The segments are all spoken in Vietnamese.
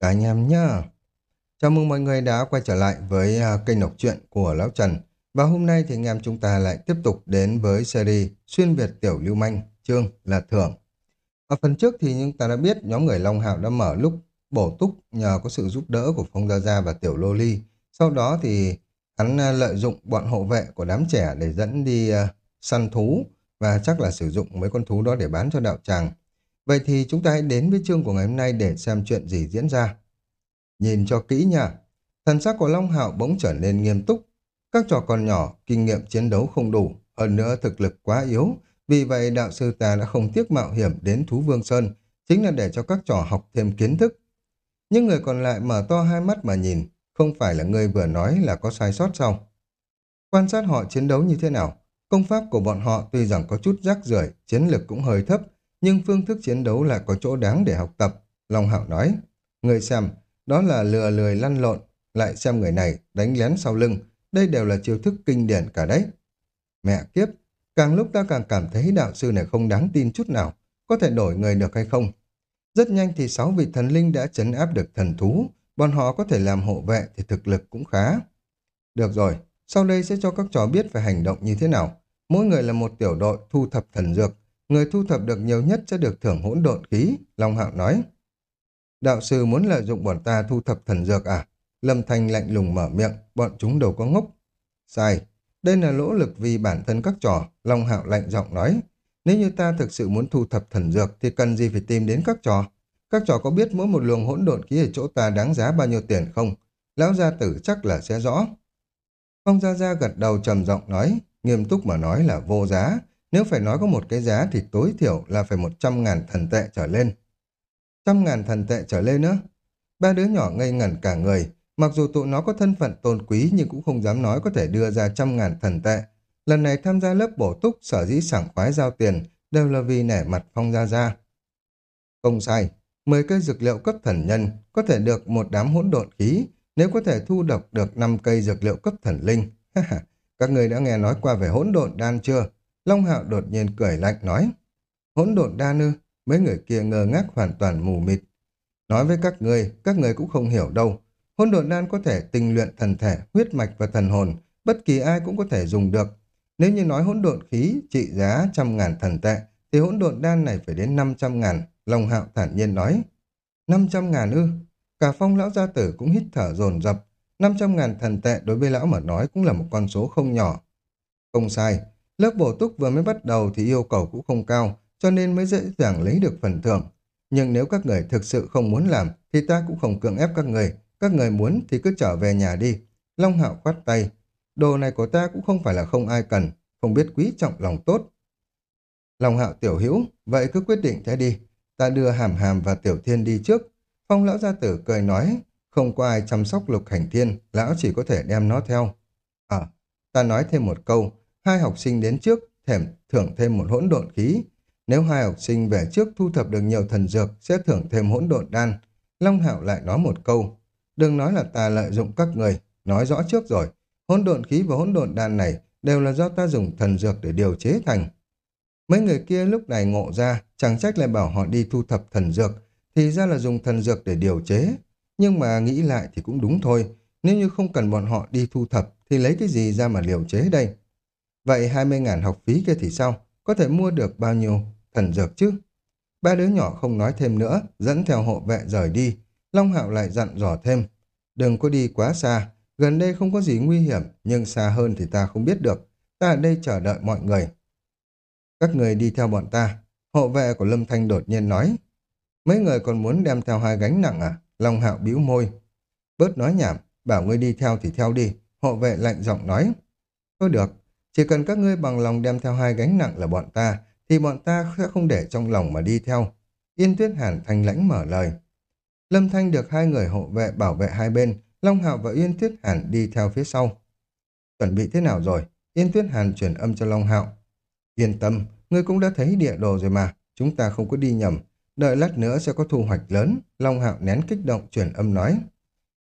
Cả anh em nhá. Chào mừng mọi người đã quay trở lại với à, kênh đọc truyện của Lão Trần. Và hôm nay thì anh em chúng ta lại tiếp tục đến với series Xuyên Việt Tiểu Lưu Manh, chương là Thưởng. Ở phần trước thì chúng ta đã biết nhóm người Long Hạo đã mở lúc bổ túc nhờ có sự giúp đỡ của Phong Gia Gia và Tiểu Lô Ly. Sau đó thì hắn à, lợi dụng bọn hộ vệ của đám trẻ để dẫn đi à, săn thú và chắc là sử dụng mấy con thú đó để bán cho đạo tràng. Vậy thì chúng ta hãy đến với chương của ngày hôm nay để xem chuyện gì diễn ra. Nhìn cho kỹ nha. Thần sắc của Long Hạo bỗng trở nên nghiêm túc. Các trò còn nhỏ, kinh nghiệm chiến đấu không đủ, hơn nữa thực lực quá yếu. Vì vậy đạo sư ta đã không tiếc mạo hiểm đến Thú Vương Sơn, chính là để cho các trò học thêm kiến thức. những người còn lại mở to hai mắt mà nhìn, không phải là người vừa nói là có sai sót sao? Quan sát họ chiến đấu như thế nào? Công pháp của bọn họ tuy rằng có chút rác rưởi, chiến lực cũng hơi thấp, nhưng phương thức chiến đấu lại có chỗ đáng để học tập. Long Hạo nói, người xem, đó là lừa lười lăn lộn, lại xem người này đánh lén sau lưng, đây đều là chiêu thức kinh điển cả đấy. Mẹ kiếp, càng lúc ta càng cảm thấy đạo sư này không đáng tin chút nào, có thể đổi người được hay không. Rất nhanh thì sáu vị thần linh đã chấn áp được thần thú, bọn họ có thể làm hộ vệ thì thực lực cũng khá. Được rồi, sau đây sẽ cho các trò biết phải hành động như thế nào. Mỗi người là một tiểu đội thu thập thần dược, người thu thập được nhiều nhất sẽ được thưởng hỗn độn khí, Long Hạo nói. Đạo sư muốn lợi dụng bọn ta thu thập thần dược à? Lâm Thanh lạnh lùng mở miệng, bọn chúng đâu có ngốc. Sai, đây là nỗ lực vì bản thân các trò, Long Hạo lạnh giọng nói. Nếu như ta thực sự muốn thu thập thần dược thì cần gì phải tìm đến các trò? Các trò có biết mỗi một luồng hỗn độn khí ở chỗ ta đáng giá bao nhiêu tiền không? Lão gia tử chắc là sẽ rõ. Phong Gia Gia gật đầu trầm giọng nói, nghiêm túc mà nói là vô giá. Nếu phải nói có một cái giá thì tối thiểu là phải một trăm ngàn thần tệ trở lên. Trăm ngàn thần tệ trở lên nữa. Ba đứa nhỏ ngây ngẩn cả người. Mặc dù tụi nó có thân phận tôn quý nhưng cũng không dám nói có thể đưa ra trăm ngàn thần tệ. Lần này tham gia lớp bổ túc sở dĩ sảng khoái giao tiền đều là vì nể mặt Phong Gia Gia. Không sai, 10 cây dược liệu cấp thần nhân có thể được một đám hỗn độn khí nếu có thể thu độc được 5 cây dược liệu cấp thần linh. Các người đã nghe nói qua về hỗn độn đan chưa? Long Hạo đột nhiên cười lạnh nói. Hỗn độn đan ư? Mấy người kia ngơ ngác hoàn toàn mù mịt. Nói với các người, các người cũng không hiểu đâu. Hỗn độn đan có thể tinh luyện thần thể, huyết mạch và thần hồn. Bất kỳ ai cũng có thể dùng được. Nếu như nói hỗn độn khí trị giá trăm ngàn thần tệ, thì hỗn độn đan này phải đến 500 ngàn. Long Hạo thản nhiên nói. 500 ngàn ư? Cả phong lão gia tử cũng hít thở dồn dập. 500 ngàn thần tệ đối với lão mà nói cũng là một con số không nhỏ. Không sai, lớp bổ túc vừa mới bắt đầu thì yêu cầu cũng không cao, cho nên mới dễ dàng lấy được phần thưởng. Nhưng nếu các người thực sự không muốn làm, thì ta cũng không cưỡng ép các người. Các người muốn thì cứ trở về nhà đi. Long hạo khoát tay. Đồ này của ta cũng không phải là không ai cần, không biết quý trọng lòng tốt. Long hạo tiểu hữu, vậy cứ quyết định thế đi. Ta đưa hàm hàm và tiểu thiên đi trước. Phong lão gia tử cười nói, không có ai chăm sóc lục hành thiên, lão chỉ có thể đem nó theo. À, ta nói thêm một câu, hai học sinh đến trước, thèm thưởng thêm một hỗn độn khí. Nếu hai học sinh về trước thu thập được nhiều thần dược, sẽ thưởng thêm hỗn độn đan. Long Hạo lại nói một câu, đừng nói là ta lợi dụng các người, nói rõ trước rồi. Hỗn độn khí và hỗn độn đan này đều là do ta dùng thần dược để điều chế thành. Mấy người kia lúc này ngộ ra, chẳng trách lại bảo họ đi thu thập thần dược, thì ra là dùng thần dược để điều chế. Nhưng mà nghĩ lại thì cũng đúng thôi, nếu như không cần bọn họ đi thu thập thì lấy cái gì ra mà điều chế đây? Vậy 20.000 học phí kia thì sao? Có thể mua được bao nhiêu thần dược chứ? Ba đứa nhỏ không nói thêm nữa, dẫn theo hộ vệ rời đi. Long Hạo lại dặn dò thêm. Đừng có đi quá xa, gần đây không có gì nguy hiểm, nhưng xa hơn thì ta không biết được. Ta ở đây chờ đợi mọi người. Các người đi theo bọn ta. Hộ vệ của Lâm Thanh đột nhiên nói. Mấy người còn muốn đem theo hai gánh nặng à? Long Hạo bĩu môi. Bớt nói nhảm, bảo ngươi đi theo thì theo đi. Hộ vệ lạnh giọng nói. Thôi được, chỉ cần các ngươi bằng lòng đem theo hai gánh nặng là bọn ta, thì bọn ta sẽ không để trong lòng mà đi theo. Yên Tuyết Hàn thanh lãnh mở lời. Lâm Thanh được hai người hộ vệ bảo vệ hai bên, Long Hạo và Yên Tuyết Hàn đi theo phía sau. Chuẩn bị thế nào rồi? Yên Tuyết Hàn chuyển âm cho Long Hạo. Yên tâm, ngươi cũng đã thấy địa đồ rồi mà, chúng ta không có đi nhầm. Đợi lát nữa sẽ có thu hoạch lớn, Long Hạo nén kích động chuyển âm nói.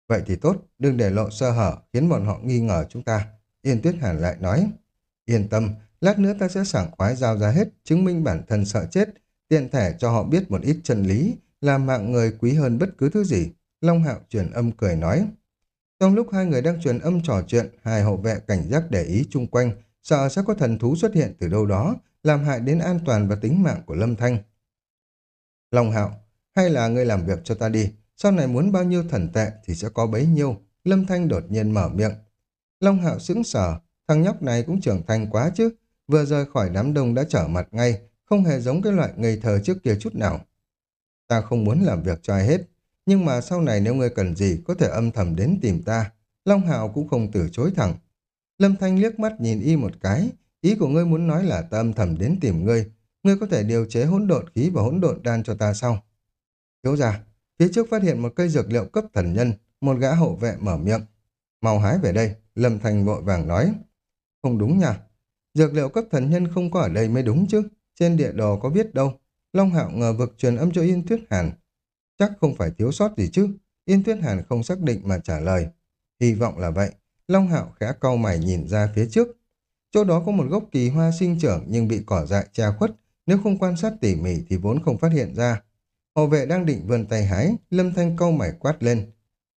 Vậy thì tốt, đừng để lộ sơ hở, khiến bọn họ nghi ngờ chúng ta. Yên Tuyết Hàn lại nói. Yên tâm, lát nữa ta sẽ sảng khoái giao ra hết, chứng minh bản thân sợ chết, tiện thể cho họ biết một ít chân lý, làm mạng người quý hơn bất cứ thứ gì. Long Hạo truyền âm cười nói. Trong lúc hai người đang truyền âm trò chuyện, hai hộ vệ cảnh giác để ý chung quanh, sợ sẽ có thần thú xuất hiện từ đâu đó, làm hại đến an toàn và tính mạng của Lâm Thanh. Long Hạo, hay là ngươi làm việc cho ta đi, sau này muốn bao nhiêu thần tệ thì sẽ có bấy nhiêu. Lâm Thanh đột nhiên mở miệng. Long Hạo sững sờ, thằng nhóc này cũng trưởng thành quá chứ, vừa rời khỏi đám đông đã trở mặt ngay, không hề giống cái loại ngây thơ trước kia chút nào. Ta không muốn làm việc cho ai hết, nhưng mà sau này nếu ngươi cần gì có thể âm thầm đến tìm ta. Long Hạo cũng không từ chối thẳng. Lâm Thanh liếc mắt nhìn y một cái, ý của ngươi muốn nói là ta âm thầm đến tìm ngươi, ngươi có thể điều chế hỗn độn khí và hỗn độn đan cho ta sau. Thiếu ra, phía trước phát hiện một cây dược liệu cấp thần nhân, một gã hộ vệ mở miệng. Mau hái về đây, Lâm Thanh vội vàng nói. Không đúng nhỉ? dược liệu cấp thần nhân không có ở đây mới đúng chứ, trên địa đồ có viết đâu. Long Hạo ngờ vực truyền âm cho Yên Tuyết Hàn. Chắc không phải thiếu sót gì chứ, Yên Tuyết Hàn không xác định mà trả lời. Hy vọng là vậy, Long Hạo khẽ cau mày nhìn ra phía trước. Chỗ đó có một gốc kỳ hoa sinh trưởng nhưng bị cỏ dại che khuất, nếu không quan sát tỉ mỉ thì vốn không phát hiện ra. Hộ vệ đang định vươn tay hái, Lâm Thanh câu mày quát lên.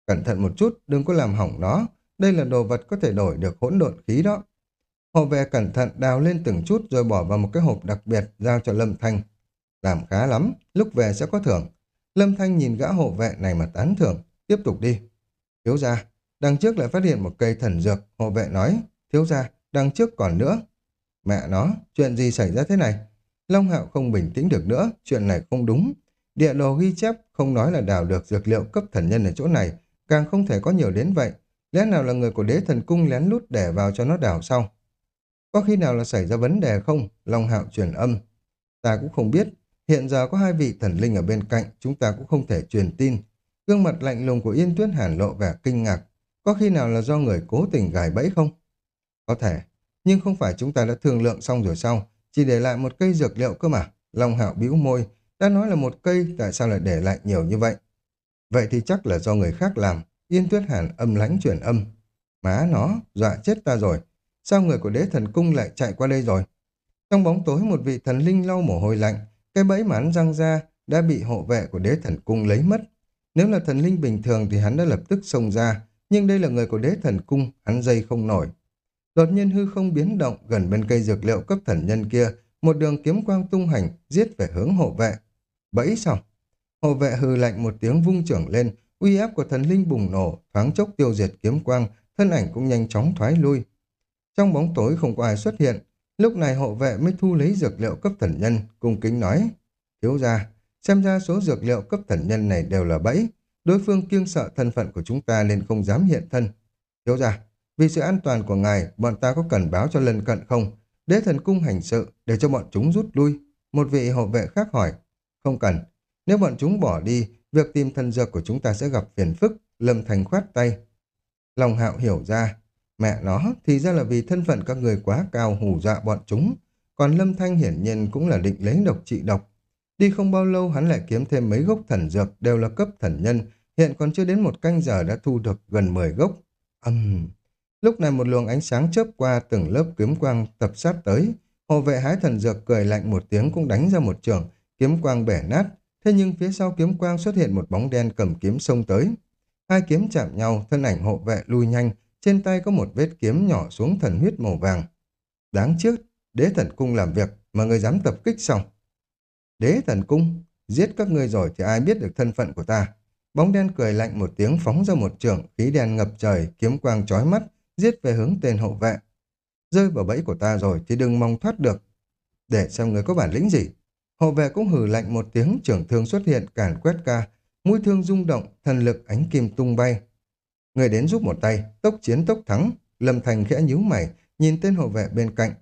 Cẩn thận một chút, đừng có làm hỏng nó. Đây là đồ vật có thể đổi được hỗn độn khí đó. Hộ vệ cẩn thận đào lên từng chút rồi bỏ vào một cái hộp đặc biệt giao cho Lâm Thanh. Làm khá lắm, lúc về sẽ có thưởng. Lâm Thanh nhìn gã hộ vệ này mà tán thưởng. Tiếp tục đi. Thiếu ra, đằng trước lại phát hiện một cây thần dược. Hộ vệ nói, thiếu ra, đằng trước còn nữa. Mẹ nó, chuyện gì xảy ra thế này? Long Hạo không bình tĩnh được nữa, chuyện này không đúng. Địa đồ ghi chép không nói là đào được dược liệu cấp thần nhân ở chỗ này, càng không thể có nhiều đến vậy. Lẽ nào là người của đế thần cung lén lút để vào cho nó đào sau? Có khi nào là xảy ra vấn đề không? Long Hạo truyền âm. Ta cũng không biết. Hiện giờ có hai vị thần linh ở bên cạnh, chúng ta cũng không thể truyền tin. Gương mặt lạnh lùng của Yên Tuyết Hàn lộ vẻ kinh ngạc. Có khi nào là do người cố tình gài bẫy không? Có thể. Nhưng không phải chúng ta đã thương lượng xong rồi sao? Chỉ để lại một cây dược liệu cơ mà. Long Hạo bĩu môi. Đã nói là một cây, tại sao lại để lại nhiều như vậy? Vậy thì chắc là do người khác làm. Yên Tuyết Hàn âm lãnh truyền âm. Má nó, dọa chết ta rồi. Sao người của đế thần cung lại chạy qua đây rồi? Trong bóng tối một vị thần linh lau mồ hôi lạnh, cái bẫy mà hắn răng ra đã bị hộ vệ của đế thần cung lấy mất. Nếu là thần linh bình thường thì hắn đã lập tức xông ra, nhưng đây là người của đế thần cung, hắn dây không nổi. Đột nhiên hư không biến động gần bên cây dược liệu cấp thần nhân kia, một đường kiếm quang tung hành, giết về hướng hộ vệ. Bẫy xong, Hộ vệ hư lạnh một tiếng vung trưởng lên, uy áp của thần linh bùng nổ, thoáng chốc tiêu diệt kiếm quang, thân ảnh cũng nhanh chóng thoái lui. Trong bóng tối không có ai xuất hiện, lúc này hộ vệ mới thu lấy dược liệu cấp thần nhân, cung kính nói. Thiếu ra, xem ra số dược liệu cấp thần nhân này đều là bẫy, đối phương kiêng sợ thân phận của chúng ta nên không dám hiện thân. Thiếu ra, vì sự an toàn của ngài, bọn ta có cần báo cho lân cận không? Đế thần cung hành sự để cho bọn chúng rút lui. Một vị hộ vệ khác hỏi. Không cần. Nếu bọn chúng bỏ đi, việc tìm thần dược của chúng ta sẽ gặp phiền phức. Lâm Thành khoát tay. Lòng hạo hiểu ra. Mẹ nó thì ra là vì thân phận các người quá cao hù dọa bọn chúng. Còn Lâm Thanh hiển nhiên cũng là định lấy độc trị độc. Đi không bao lâu hắn lại kiếm thêm mấy gốc thần dược đều là cấp thần nhân. Hiện còn chưa đến một canh giờ đã thu được gần 10 gốc. Âm... Uhm. Lúc này một luồng ánh sáng chớp qua từng lớp kiếm quang tập sát tới. Hồ vệ hái thần dược cười lạnh một tiếng cũng đánh ra một trường, kiếm quang bẻ nát. Thế nhưng phía sau kiếm quang xuất hiện một bóng đen cầm kiếm xông tới. Hai kiếm chạm nhau, thân ảnh hộ vệ lui nhanh, trên tay có một vết kiếm nhỏ xuống thần huyết màu vàng. Đáng trước, đế thần cung làm việc mà người dám tập kích xong. Đế thần cung, giết các ngươi rồi thì ai biết được thân phận của ta. Bóng đen cười lạnh một tiếng phóng ra một trường, khí đen ngập trời, kiếm quang chói mắt, giết về hướng tên hộ vệ. Rơi vào bẫy của ta rồi thì đừng mong thoát được. Để xem người có bản lĩnh gì. Hộ vệ cũng hừ lạnh một tiếng trưởng thương xuất hiện càn quét ca. Mũi thương rung động, thần lực ánh kim tung bay. Người đến giúp một tay, tốc chiến tốc thắng. Lâm Thành khẽ nhíu mày, nhìn tên hộ vệ bên cạnh.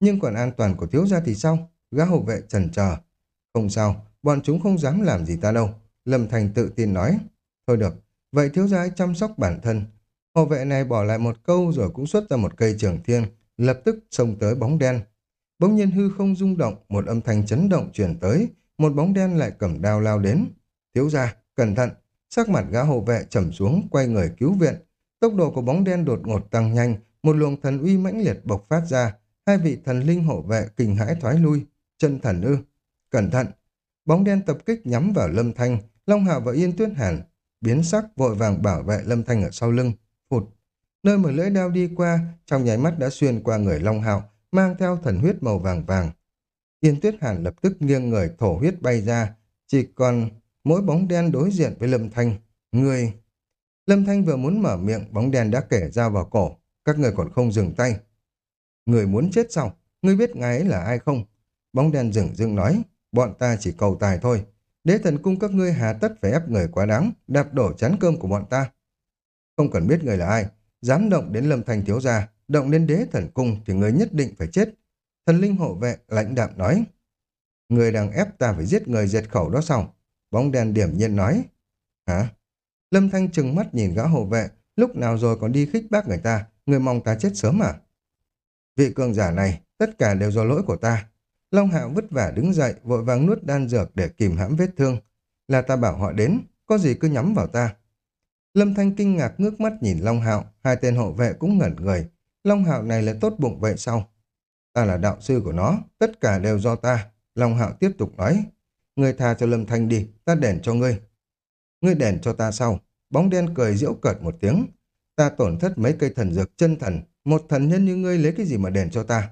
Nhưng còn an toàn của thiếu gia thì sao? Gã hộ vệ trần chờ. Không sao, bọn chúng không dám làm gì ta đâu. Lâm Thành tự tin nói. Thôi được, vậy thiếu gia hãy chăm sóc bản thân, Hộ vệ này bỏ lại một câu rồi cũng xuất ra một cây trường thiên, lập tức xông tới bóng đen. Bỗng nhiên hư không rung động, một âm thanh chấn động truyền tới, một bóng đen lại cầm đao lao đến. Thiếu gia cẩn thận, sắc mặt gã hộ vệ trầm xuống, quay người cứu viện. Tốc độ của bóng đen đột ngột tăng nhanh, một luồng thần uy mãnh liệt bộc phát ra, hai vị thần linh hộ vệ kinh hãi thoái lui, chân thần ư. Cẩn thận! Bóng đen tập kích nhắm vào lâm thanh, Long Hạo và Yên Tuyết Hàn biến sắc vội vàng bảo vệ Lâm Thanh ở sau lưng. Phụt. Nơi mà lưỡi đao đi qua, trong nháy mắt đã xuyên qua người Long Hạo, mang theo thần huyết màu vàng vàng. Yên Tuyết Hàn lập tức nghiêng người thổ huyết bay ra, chỉ còn mỗi bóng đen đối diện với Lâm Thanh. Người... Lâm Thanh vừa muốn mở miệng, bóng đen đã kể ra vào cổ. Các người còn không dừng tay. Người muốn chết sao? Ngươi biết ngài ấy là ai không? Bóng đen dừng dưng nói, bọn ta chỉ cầu tài thôi. Đế thần cung các ngươi hà tất phải ép người quá đáng, đạp đổ chán cơm của bọn ta. Không cần biết người là ai, dám động đến lâm thanh thiếu gia, động đến đế thần cung thì người nhất định phải chết. Thần linh hộ vệ lãnh đạm nói, người đang ép ta phải giết người diệt khẩu đó sao? Bóng đen điểm nhiên nói, hả? Lâm Thanh trừng mắt nhìn gã hộ vệ, lúc nào rồi còn đi khích bác người ta, người mong ta chết sớm à? Vị cường giả này, tất cả đều do lỗi của ta. Long Hạo vất vả đứng dậy, vội vàng nuốt đan dược để kìm hãm vết thương. Là ta bảo họ đến, có gì cứ nhắm vào ta. Lâm Thanh kinh ngạc ngước mắt nhìn Long Hạo, hai tên hộ vệ cũng ngẩn người. Long Hạo này là tốt bụng vậy sao? Ta là đạo sư của nó, tất cả đều do ta. Long Hạo tiếp tục nói, ngươi tha cho Lâm Thanh đi, ta đền cho ngươi. Ngươi đền cho ta sau. Bóng đen cười giễu cợt một tiếng. Ta tổn thất mấy cây thần dược chân thần, một thần nhân như ngươi lấy cái gì mà đền cho ta?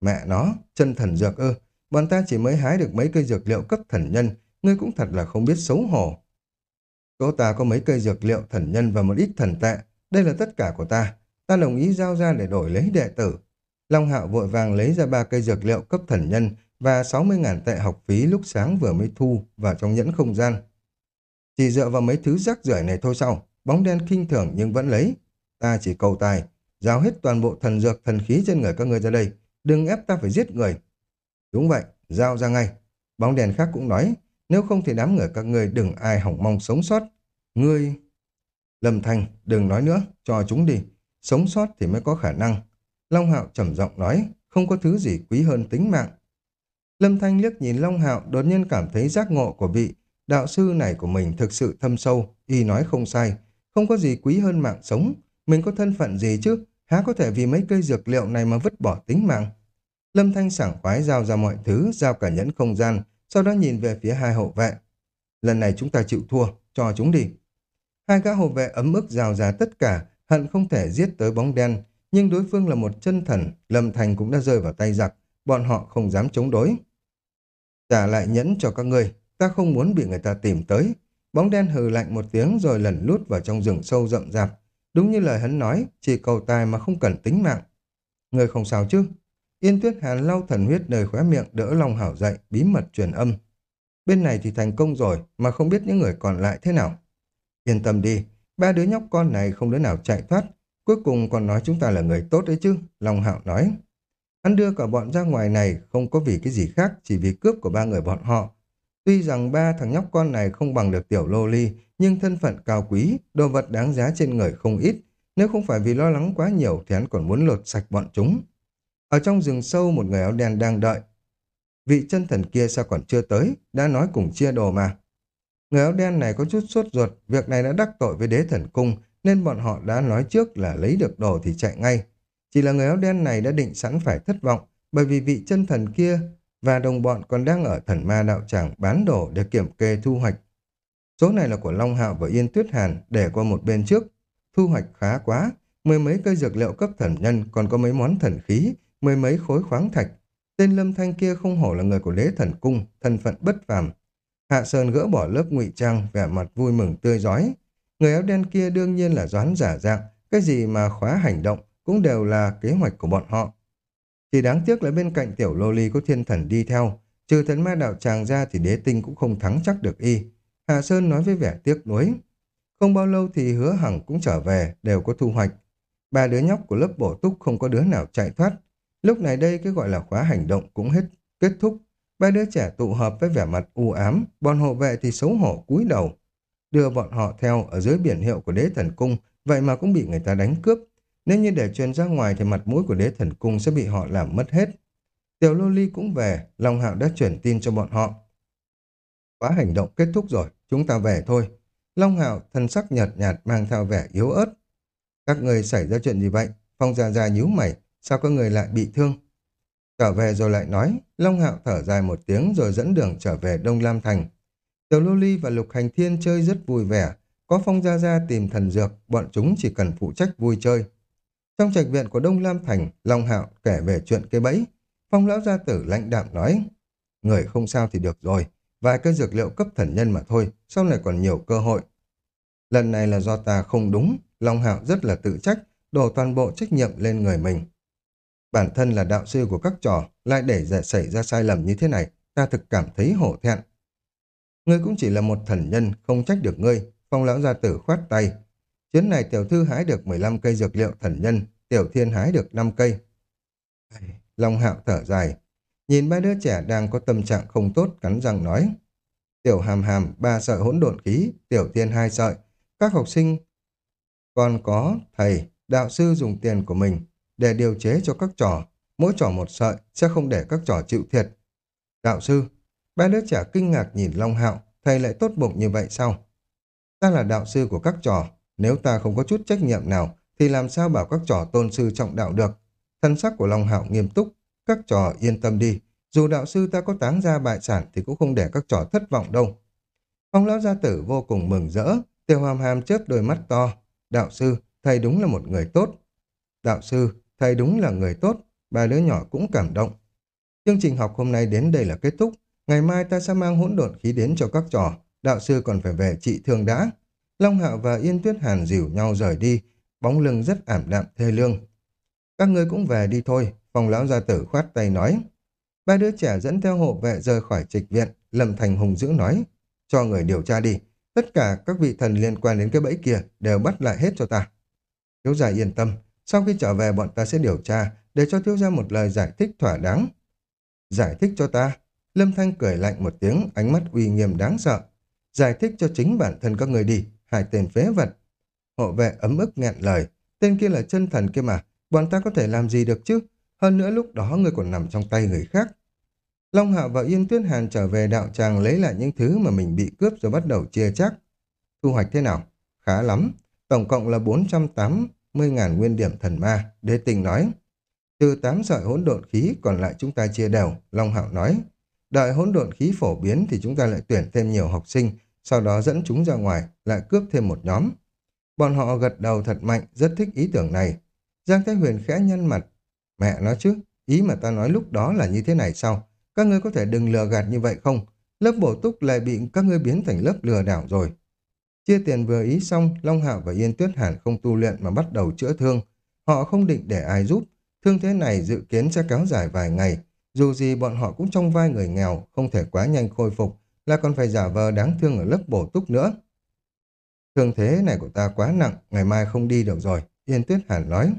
Mẹ nó, chân thần dược ư, bọn ta chỉ mới hái được mấy cây dược liệu cấp thần nhân, ngươi cũng thật là không biết xấu hổ. Chỗ ta có mấy cây dược liệu thần nhân và một ít thần tệ, đây là tất cả của ta, ta đồng ý giao ra để đổi lấy đệ tử. Long Hạo vội vàng lấy ra ba cây dược liệu cấp thần nhân và 60.000 tệ học phí lúc sáng vừa mới thu vào trong nhẫn không gian. Chỉ dựa vào mấy thứ rác rưởi này thôi sao? Bóng đen kinh thường nhưng vẫn lấy. Ta chỉ cầu tài, giao hết toàn bộ thần dược thần khí trên người các ngươi ra đây, đừng ép ta phải giết người. Đúng vậy, giao ra ngay. Bóng đèn khác cũng nói, nếu không thì đám người các ngươi đừng ai hỏng mong sống sót. Ngươi... Lâm Thanh, đừng nói nữa, cho chúng đi. Sống sót thì mới có khả năng. Long Hạo trầm giọng nói, không có thứ gì quý hơn tính mạng. Lâm Thanh liếc nhìn Long Hạo đột nhiên cảm thấy giác ngộ của vị đạo sư này của mình thực sự thâm sâu, y nói không sai. Không có gì quý hơn mạng sống. Mình có thân phận gì chứ? há có thể vì mấy cây dược liệu này mà vứt bỏ tính mạng. Lâm Thanh sảng khoái giao ra mọi thứ, giao cả nhẫn không gian, sau đó nhìn về phía hai hộ vệ. Lần này chúng ta chịu thua, cho chúng đi. Hai gã hộ vệ ấm ức giao ra tất cả, hận không thể giết tới bóng đen, nhưng đối phương là một chân thần, Lâm Thanh cũng đã rơi vào tay giặc, bọn họ không dám chống đối. Trả lại nhẫn cho các ngươi, ta không muốn bị người ta tìm tới. Bóng đen hừ lạnh một tiếng rồi lẩn lút vào trong rừng sâu rậm rạp, Đúng như lời hắn nói, chỉ cầu tài mà không cần tính mạng. Người không sao chứ? Yên Tuyết Hàn lau thần huyết nơi khóe miệng đỡ Long Hảo dậy, bí mật truyền âm. Bên này thì thành công rồi, mà không biết những người còn lại thế nào. Yên tâm đi, ba đứa nhóc con này không đứa nào chạy thoát. Cuối cùng còn nói chúng ta là người tốt đấy chứ, Long Hạo nói. Hắn đưa cả bọn ra ngoài này không có vì cái gì khác, chỉ vì cướp của ba người bọn họ. Tuy rằng ba thằng nhóc con này không bằng được tiểu lô ly, nhưng thân phận cao quý, đồ vật đáng giá trên người không ít. Nếu không phải vì lo lắng quá nhiều thì hắn còn muốn lột sạch bọn chúng. Ở trong rừng sâu một người áo đen đang đợi. Vị chân thần kia sao còn chưa tới, đã nói cùng chia đồ mà. Người áo đen này có chút sốt ruột, việc này đã đắc tội với đế thần cung, nên bọn họ đã nói trước là lấy được đồ thì chạy ngay. Chỉ là người áo đen này đã định sẵn phải thất vọng, bởi vì vị chân thần kia và đồng bọn còn đang ở thần ma đạo tràng bán đồ để kiểm kê thu hoạch. Số này là của Long Hạo và Yên Tuyết Hàn để qua một bên trước. Thu hoạch khá quá, mười mấy cây dược liệu cấp thần nhân còn có mấy món thần khí, mười mấy khối khoáng thạch. Tên Lâm Thanh kia không hổ là người của đế thần cung, thân phận bất phàm. Hạ Sơn gỡ bỏ lớp ngụy trang, vẻ mặt vui mừng tươi giói. Người áo đen kia đương nhiên là doán giả dạng, cái gì mà khóa hành động cũng đều là kế hoạch của bọn họ. Chỉ đáng tiếc là bên cạnh tiểu lô ly có thiên thần đi theo, trừ thần ma đạo tràng ra thì đế tinh cũng không thắng chắc được y. Hà Sơn nói với vẻ tiếc nuối. Không bao lâu thì hứa hằng cũng trở về, đều có thu hoạch. Ba đứa nhóc của lớp bổ túc không có đứa nào chạy thoát. Lúc này đây cái gọi là khóa hành động cũng hết kết thúc. Ba đứa trẻ tụ hợp với vẻ mặt u ám, bọn hộ vệ thì xấu hổ cúi đầu. Đưa bọn họ theo ở dưới biển hiệu của đế thần cung, vậy mà cũng bị người ta đánh cướp. Nếu như để truyền ra ngoài thì mặt mũi của đế thần cung sẽ bị họ làm mất hết. Tiểu Lô Ly cũng về, Long Hạo đã chuyển tin cho bọn họ. Quá hành động kết thúc rồi, chúng ta về thôi. Long Hạo thân sắc nhợt nhạt mang theo vẻ yếu ớt. Các người xảy ra chuyện gì vậy? Phong Gia Gia nhíu mày, sao các người lại bị thương? Trở về rồi lại nói, Long Hạo thở dài một tiếng rồi dẫn đường trở về Đông Lam Thành. Tiểu Lô Ly và Lục Hành Thiên chơi rất vui vẻ, Có Phong Gia Gia tìm thần dược, bọn chúng chỉ cần phụ trách vui chơi. Trong trạch viện của Đông Lam Thành, Long Hạo kể về chuyện cây bẫy. Phong Lão Gia Tử lãnh đạm nói, người không sao thì được rồi, vài cây dược liệu cấp thần nhân mà thôi, sau này còn nhiều cơ hội. Lần này là do ta không đúng, Long Hạo rất là tự trách, đổ toàn bộ trách nhiệm lên người mình. Bản thân là đạo sư của các trò, lại để giải xảy ra sai lầm như thế này, ta thực cảm thấy hổ thẹn. Ngươi cũng chỉ là một thần nhân, không trách được ngươi, phong lão gia tử khoát tay. Chuyến này tiểu thư hái được 15 cây dược liệu thần nhân, tiểu thiên hái được 5 cây. Long hạo thở dài, nhìn ba đứa trẻ đang có tâm trạng không tốt, cắn răng nói. Tiểu hàm hàm, ba sợi hỗn độn khí, tiểu thiên hai sợi. Các học sinh còn có thầy, đạo sư dùng tiền của mình để điều chế cho các trò, mỗi trò một sợi sẽ không để các trò chịu thiệt. Đạo sư, ba đứa trẻ kinh ngạc nhìn Long Hạo, thầy lại tốt bụng như vậy sao? Ta là đạo sư của các trò, nếu ta không có chút trách nhiệm nào thì làm sao bảo các trò tôn sư trọng đạo được? Thân sắc của Long Hạo nghiêm túc, các trò yên tâm đi, dù đạo sư ta có táng ra bại sản thì cũng không để các trò thất vọng đâu. Phong lão gia tử vô cùng mừng rỡ, tiêu hàm hàm chớp đôi mắt to. Đạo sư, thầy đúng là một người tốt. Đạo sư, thầy đúng là người tốt, ba đứa nhỏ cũng cảm động. Chương trình học hôm nay đến đây là kết thúc. Ngày mai ta sẽ mang hỗn độn khí đến cho các trò. Đạo sư còn phải về trị thương đã. Long Hạo và Yên Tuyết Hàn dìu nhau rời đi, bóng lưng rất ảm đạm thê lương. Các ngươi cũng về đi thôi, phòng lão gia tử khoát tay nói. Ba đứa trẻ dẫn theo hộ vệ rời khỏi trịch viện, Lâm Thành hùng dữ nói. Cho người điều tra đi, tất cả các vị thần liên quan đến cái bẫy kia đều bắt lại hết cho ta. Thiếu gia yên tâm, sau khi trở về bọn ta sẽ điều tra, để cho thiếu gia một lời giải thích thỏa đáng. Giải thích cho ta. Lâm Thanh cười lạnh một tiếng, ánh mắt uy nghiêm đáng sợ. Giải thích cho chính bản thân các người đi, hai tên phế vật. Hộ vệ ấm ức nghẹn lời. Tên kia là chân thần kia mà, bọn ta có thể làm gì được chứ? Hơn nữa lúc đó người còn nằm trong tay người khác. Long Hạo và Yên Tuyết Hàn trở về đạo tràng lấy lại những thứ mà mình bị cướp rồi bắt đầu chia chắc. Thu hoạch thế nào? Khá lắm. Tổng cộng là 480.000 nguyên điểm thần ma. Đế tình nói. Từ 8 sợi hỗn độn khí còn lại chúng ta chia đều, Long Hạo nói. Đợi hỗn độn khí phổ biến thì chúng ta lại tuyển thêm nhiều học sinh, sau đó dẫn chúng ra ngoài, lại cướp thêm một nhóm. Bọn họ gật đầu thật mạnh, rất thích ý tưởng này. Giang Thái Huyền khẽ nhăn mặt. Mẹ nói chứ, ý mà ta nói lúc đó là như thế này sao? Các ngươi có thể đừng lừa gạt như vậy không? Lớp bổ túc lại bị các ngươi biến thành lớp lừa đảo rồi. Chia tiền vừa ý xong, Long Hạo và Yên Tuyết Hàn không tu luyện mà bắt đầu chữa thương. Họ không định để ai giúp, Thương thế này dự kiến sẽ kéo dài vài ngày. Dù gì bọn họ cũng trong vai người nghèo, không thể quá nhanh khôi phục, là còn phải giả vờ đáng thương ở lớp bổ túc nữa. Thương thế này của ta quá nặng, ngày mai không đi được rồi, Yên Tuyết Hàn nói.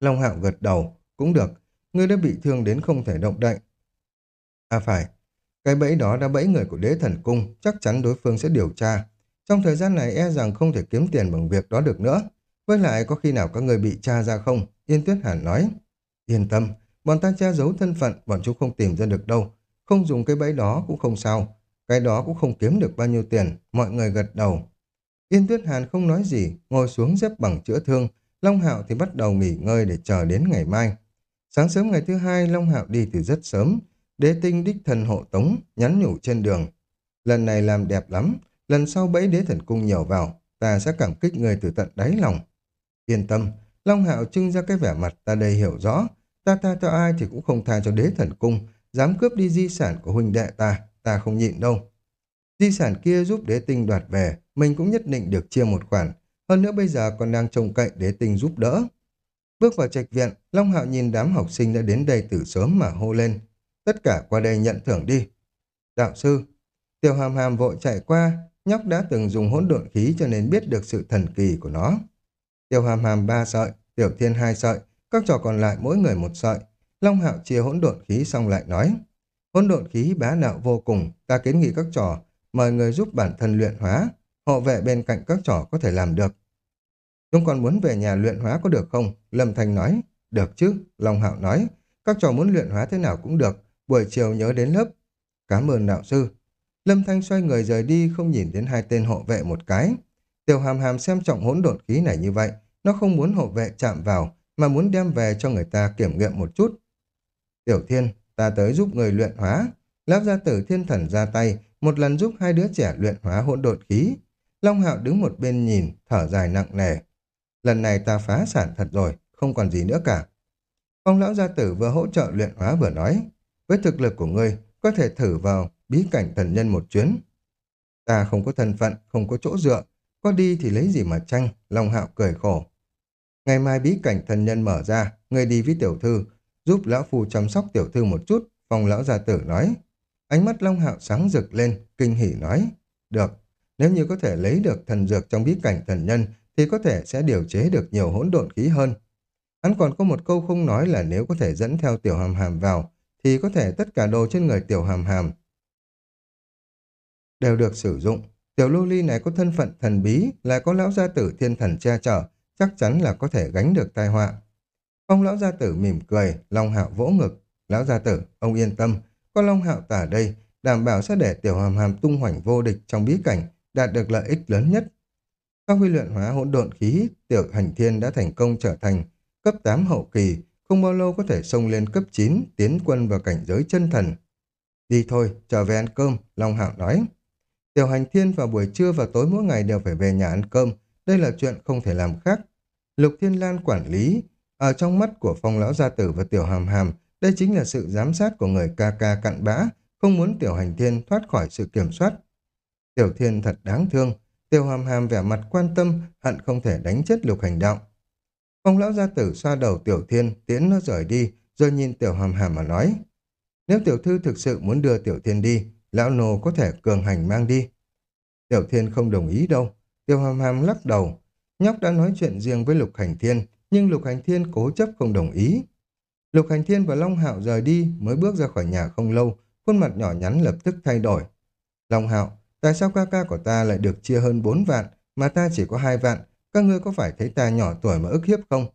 Long Hạo gật đầu, cũng được, ngươi đã bị thương đến không thể động đậy. À phải, cái bẫy đó đã bẫy người của đế thần cung, chắc chắn đối phương sẽ điều tra. Trong thời gian này e rằng không thể kiếm tiền bằng việc đó được nữa. Với lại có khi nào các người bị tra ra không? Yên Tuyết Hàn nói. Yên tâm, bọn ta che giấu thân phận, bọn chúng không tìm ra được đâu. Không dùng cái bẫy đó cũng không sao. Cái đó cũng không kiếm được bao nhiêu tiền. Mọi người gật đầu. Yên Tuyết Hàn không nói gì, ngồi xuống dép bằng chữa thương. Long Hạo thì bắt đầu nghỉ ngơi để chờ đến ngày mai. Sáng sớm ngày thứ hai, Long Hạo đi từ rất sớm. Đế tinh đích thần hộ tống, nhắn nhủ trên đường. Lần này làm đẹp lắm, lần sau bẫy đế thần cung nhiều vào, ta sẽ cảm kích người từ tận đáy lòng. Yên tâm, Long Hạo trưng ra cái vẻ mặt ta đây hiểu rõ. Ta tha cho ai thì cũng không tha cho đế thần cung. Dám cướp đi di sản của huynh đệ ta, ta không nhịn đâu. Di sản kia giúp đế tinh đoạt về, mình cũng nhất định được chia một khoản. Hơn nữa bây giờ còn đang trông cậy đế tinh giúp đỡ. Bước vào trạch viện, Long Hạo nhìn đám học sinh đã đến đây từ sớm mà hô lên. Tất cả qua đây nhận thưởng đi. Đạo sư, Tiểu Hàm Hàm vội chạy qua, nhóc đã từng dùng hỗn độn khí cho nên biết được sự thần kỳ của nó. Tiểu hàm hàm ba sợi, tiểu thiên hai sợi, các trò còn lại mỗi người một sợi. Long hạo chia hỗn độn khí xong lại nói. Hỗn độn khí bá đạo vô cùng, ta kiến nghị các trò, mời người giúp bản thân luyện hóa, hộ vệ bên cạnh các trò có thể làm được. Chúng còn muốn về nhà luyện hóa có được không? Lâm Thành nói. Được chứ, Long Hạo nói. Các trò muốn luyện hóa thế nào cũng được, buổi chiều nhớ đến lớp. Cảm ơn đạo sư. Lâm Thanh xoay người rời đi không nhìn đến hai tên hộ vệ một cái. Tiểu hàm hàm xem trọng hỗn độn khí này như vậy, nó không muốn hộ vệ chạm vào, mà muốn đem về cho người ta kiểm nghiệm một chút. Tiểu thiên, ta tới giúp người luyện hóa. Lão gia tử thiên thần ra tay, một lần giúp hai đứa trẻ luyện hóa hỗn độn khí. Long Hạo đứng một bên nhìn, thở dài nặng nề. Lần này ta phá sản thật rồi, không còn gì nữa cả. Phong lão gia tử vừa hỗ trợ luyện hóa vừa nói, với thực lực của ngươi, có thể thử vào bí cảnh thần nhân một chuyến. Ta không có thân phận, không có chỗ dựa, có đi thì lấy gì mà tranh, Long Hạo cười khổ. Ngày mai bí cảnh thần nhân mở ra, ngươi đi với tiểu thư, giúp lão phu chăm sóc tiểu thư một chút, phong lão gia tử nói. Ánh mắt Long Hạo sáng rực lên, kinh hỉ nói. Được, nếu như có thể lấy được thần dược trong bí cảnh thần nhân, thì có thể sẽ điều chế được nhiều hỗn độn khí hơn. Hắn còn có một câu không nói là nếu có thể dẫn theo tiểu hàm hàm vào, thì có thể tất cả đồ trên người tiểu hàm hàm đều được sử dụng. Tiểu lô ly này có thân phận thần bí, lại có lão gia tử thiên thần che chở, chắc chắn là có thể gánh được tai họa. Ông lão gia tử mỉm cười, Long Hạo vỗ ngực. Lão gia tử, ông yên tâm, có Long Hạo tả đây, đảm bảo sẽ để tiểu hàm hàm tung hoành vô địch trong bí cảnh, đạt được lợi ích lớn nhất. Các huy luyện hóa hỗn độn khí, tiểu hành thiên đã thành công trở thành cấp 8 hậu kỳ, không bao lâu có thể xông lên cấp 9, tiến quân vào cảnh giới chân thần. Đi thôi, trở về ăn cơm, Long Hạo nói. Tiểu hành thiên vào buổi trưa và tối mỗi ngày đều phải về nhà ăn cơm, đây là chuyện không thể làm khác. Lục Thiên Lan quản lý, ở trong mắt của phong lão gia tử và tiểu hàm hàm, đây chính là sự giám sát của người ca ca cặn bã, không muốn tiểu hành thiên thoát khỏi sự kiểm soát. Tiểu thiên thật đáng thương, tiểu hàm hàm vẻ mặt quan tâm, hận không thể đánh chết lục hành đạo. Phong lão gia tử xoa đầu tiểu thiên, tiễn nó rời đi, rồi nhìn tiểu hàm hàm mà nói. Nếu tiểu thư thực sự muốn đưa tiểu thiên đi, lão nô có thể cường hành mang đi. Tiểu thiên không đồng ý đâu. Tiểu hàm hàm lắc đầu. Nhóc đã nói chuyện riêng với lục hành thiên, nhưng lục hành thiên cố chấp không đồng ý. Lục hành thiên và Long Hạo rời đi, mới bước ra khỏi nhà không lâu, khuôn mặt nhỏ nhắn lập tức thay đổi. Long Hạo, tại sao ca ca của ta lại được chia hơn 4 vạn, mà ta chỉ có hai vạn, các ngươi có phải thấy ta nhỏ tuổi mà ức hiếp không?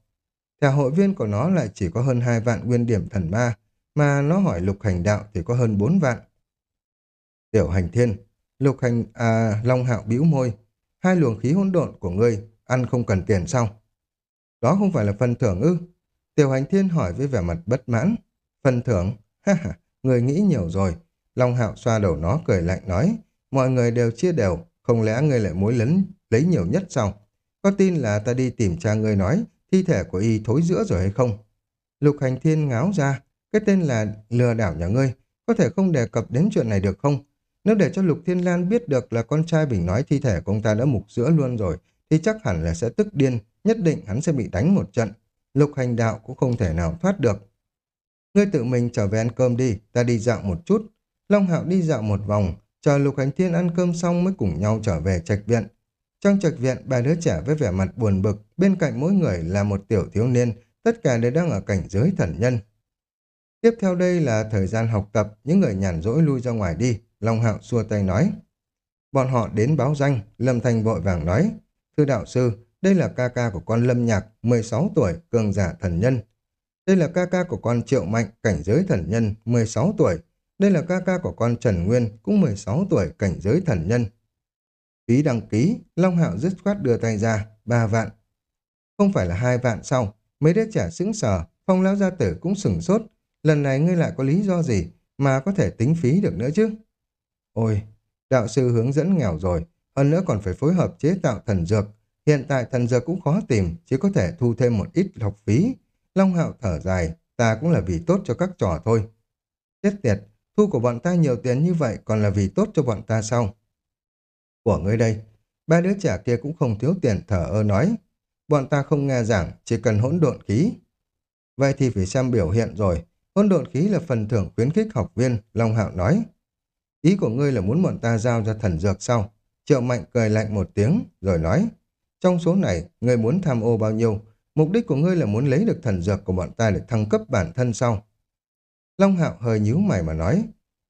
Thẻ hội viên của nó lại chỉ có hơn hai vạn nguyên điểm thần ma, mà nó hỏi lục hành đạo thì có hơn 4 vạn. Tiểu hành thiên, lục hành, à, Long Hạo bĩu môi, hai luồng khí hỗn độn của ngươi, ăn không cần tiền sao? Đó không phải là phần thưởng ư? Tiểu hành thiên hỏi với vẻ mặt bất mãn. Phần thưởng? Ha ha, người nghĩ nhiều rồi. Long hạo xoa đầu nó cười lạnh nói. Mọi người đều chia đều, không lẽ ngươi lại mối lấn lấy nhiều nhất sao? Có tin là ta đi tìm cha ngươi nói thi thể của y thối giữa rồi hay không? Lục hành thiên ngáo ra, cái tên là lừa đảo nhà ngươi, có thể không đề cập đến chuyện này được không? Nếu để cho Lục Thiên Lan biết được là con trai Bình nói thi thể của ông ta đã mục giữa luôn rồi, thì chắc hẳn là sẽ tức điên, nhất định hắn sẽ bị đánh một trận. Lục hành đạo cũng không thể nào thoát được. Ngươi tự mình trở về ăn cơm đi, ta đi dạo một chút. Long Hạo đi dạo một vòng, chờ Lục Hành Thiên ăn cơm xong mới cùng nhau trở về trạch viện. Trong trạch viện, ba đứa trẻ với vẻ mặt buồn bực, bên cạnh mỗi người là một tiểu thiếu niên, tất cả đều đang ở cảnh giới thần nhân. Tiếp theo đây là thời gian học tập, những người nhàn rỗi lui ra ngoài đi, Long Hạo xua tay nói. Bọn họ đến báo danh, Lâm Thanh vội vàng nói, Thưa đạo sư, đây là ca ca của con Lâm Nhạc, 16 tuổi, cường giả thần nhân. Đây là ca ca của con Triệu Mạnh, cảnh giới thần nhân, 16 tuổi. Đây là ca ca của con Trần Nguyên, cũng 16 tuổi, cảnh giới thần nhân. Phí đăng ký, Long Hạo dứt khoát đưa tay ra, 3 vạn. Không phải là hai vạn sau, mấy đứa trẻ sững sờ, phong lão gia tử cũng sừng sốt. Lần này ngươi lại có lý do gì mà có thể tính phí được nữa chứ? Ôi, đạo sư hướng dẫn nghèo rồi, hơn nữa còn phải phối hợp chế tạo thần dược. Hiện tại thần dược cũng khó tìm, chỉ có thể thu thêm một ít học phí. Long hạo thở dài, ta cũng là vì tốt cho các trò thôi. Chết tiệt, thu của bọn ta nhiều tiền như vậy còn là vì tốt cho bọn ta sao? Của ngươi đây, ba đứa trẻ kia cũng không thiếu tiền thở ơ nói. Bọn ta không nghe giảng, chỉ cần hỗn độn khí. Vậy thì phải xem biểu hiện rồi. Hỗn độn khí là phần thưởng khuyến khích học viên, Long Hạo nói. Ý của ngươi là muốn bọn ta giao ra thần dược sau. Triệu Mạnh cười lạnh một tiếng, rồi nói, trong số này, ngươi muốn tham ô bao nhiêu? Mục đích của ngươi là muốn lấy được thần dược của bọn ta để thăng cấp bản thân sau. Long Hạo hơi nhíu mày mà nói,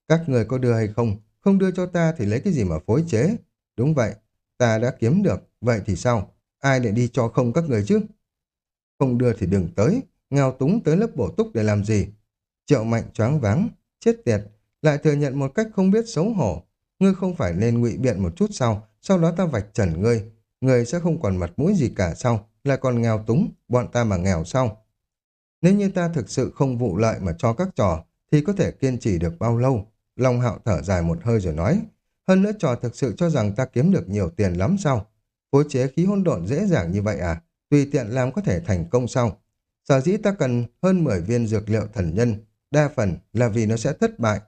các người có đưa hay không? Không đưa cho ta thì lấy cái gì mà phối chế? Đúng vậy, ta đã kiếm được, vậy thì sao? Ai để đi cho không các người chứ? Không đưa thì đừng tới, Ngao túng tới lớp bổ túc để làm gì? Triệu Mạnh choáng váng, chết tiệt, lại thừa nhận một cách không biết xấu hổ, ngươi không phải nên ngụy biện một chút sau, sau đó ta vạch trần ngươi, ngươi sẽ không còn mặt mũi gì cả sau, lại còn nghèo túng, bọn ta mà nghèo sau. Nếu như ta thực sự không vụ lợi mà cho các trò, thì có thể kiên trì được bao lâu? Long hạo thở dài một hơi rồi nói, Hơn nữa trò thực sự cho rằng ta kiếm được nhiều tiền lắm sao? Phối chế khí hỗn độn dễ dàng như vậy à? Tùy tiện làm có thể thành công sao? Sở dĩ ta cần hơn 10 viên dược liệu thần nhân, đa phần là vì nó sẽ thất bại.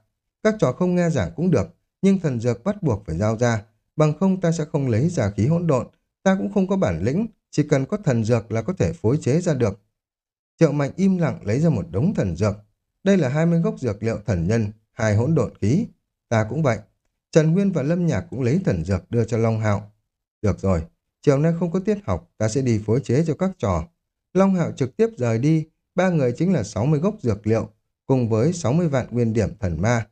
Các trò không nghe giảng cũng được, nhưng thần dược bắt buộc phải giao ra, bằng không ta sẽ không lấy ra khí hỗn độn, ta cũng không có bản lĩnh, chỉ cần có thần dược là có thể phối chế ra được. Triệu Mạnh im lặng lấy ra một đống thần dược. Đây là 20 gốc dược liệu thần nhân, hai hỗn độn khí. Ta cũng vậy. Trần Nguyên và Lâm Nhạc cũng lấy thần dược đưa cho Long Hạo. Được rồi, chiều nay không có tiết học, ta sẽ đi phối chế cho các trò. Long Hạo trực tiếp rời đi, ba người chính là 60 gốc dược liệu, cùng với 60 vạn nguyên điểm thần ma.